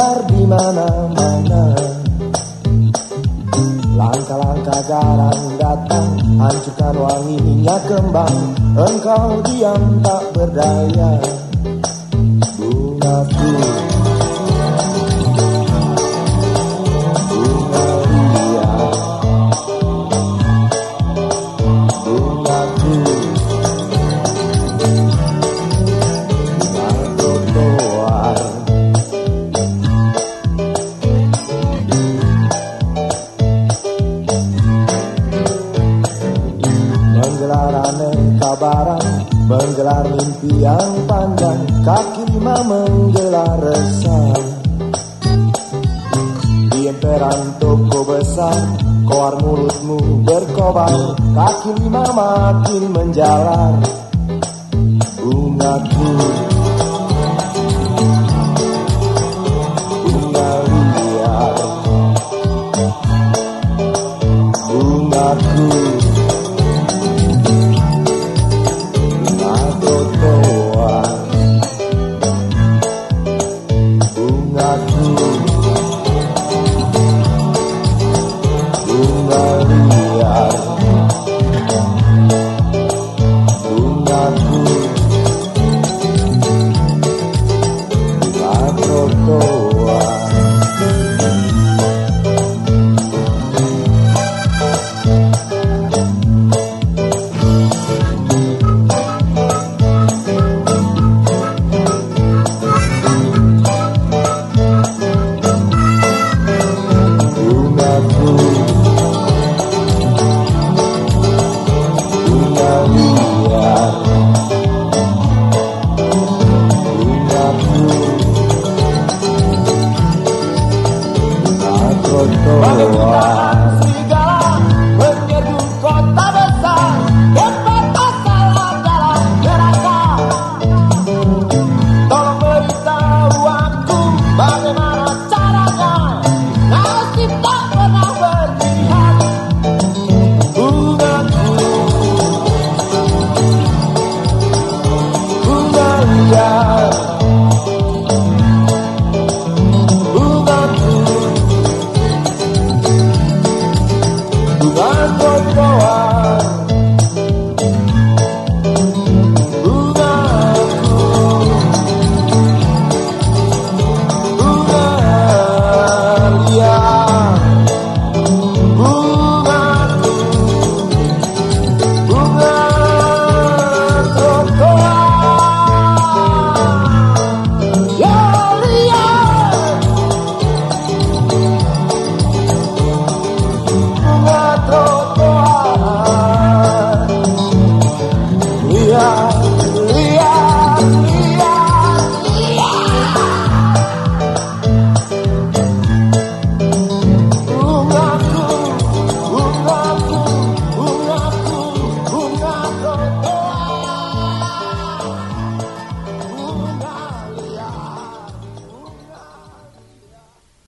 menyebar di mana-mana. Langkah-langkah garang datang Hancurkan wanginya kembang. Engkau diam tak berdaya. Bungaku Bunga liar Bungaku Menggelar aneka barang Menggelar mimpi yang panjang Kaki lima menggelar resah. Di emperan toko besar Koar mulutmu berkobar Kaki lima makin menjalar. Bungaku bungaku